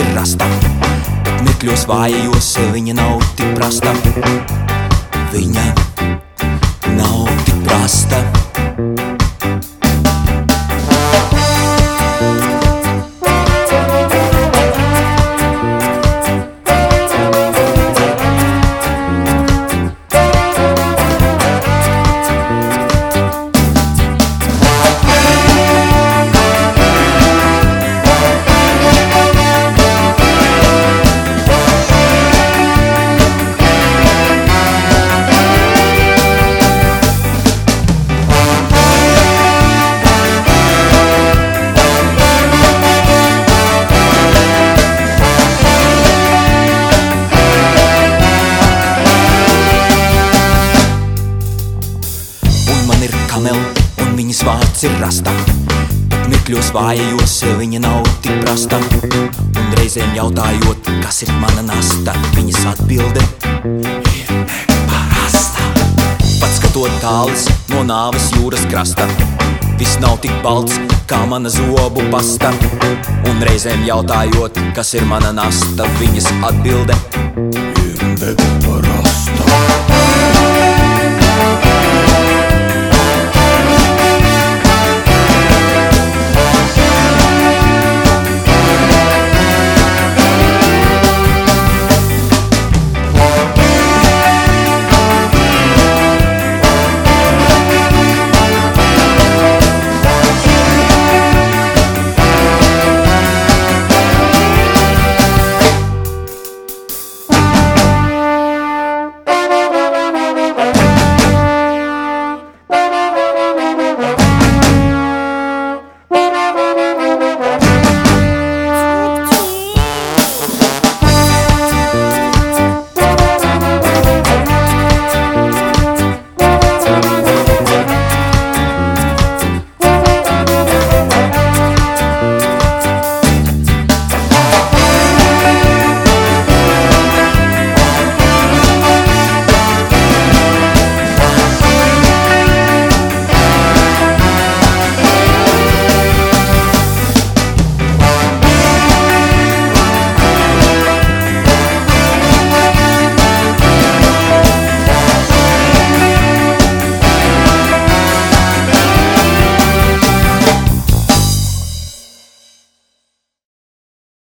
ir rasta, bet mirkļos vājajos viņa nav tik prasta. Viņa nav tik prasta. Kamela, un viņas vārds ir rasta. Bet mirkļos vājajos viņa nav tik prasta. Un reizēm jautājot, kas ir mana nasta, viņas atbilde ir neparasta. Pats skatot tālis no nāves jūras krasta. Viss nav tik balts kā mana zobu pasta. Un reizēm jautājot, kas ir mana nasta, viņas atbilde ir neparasta.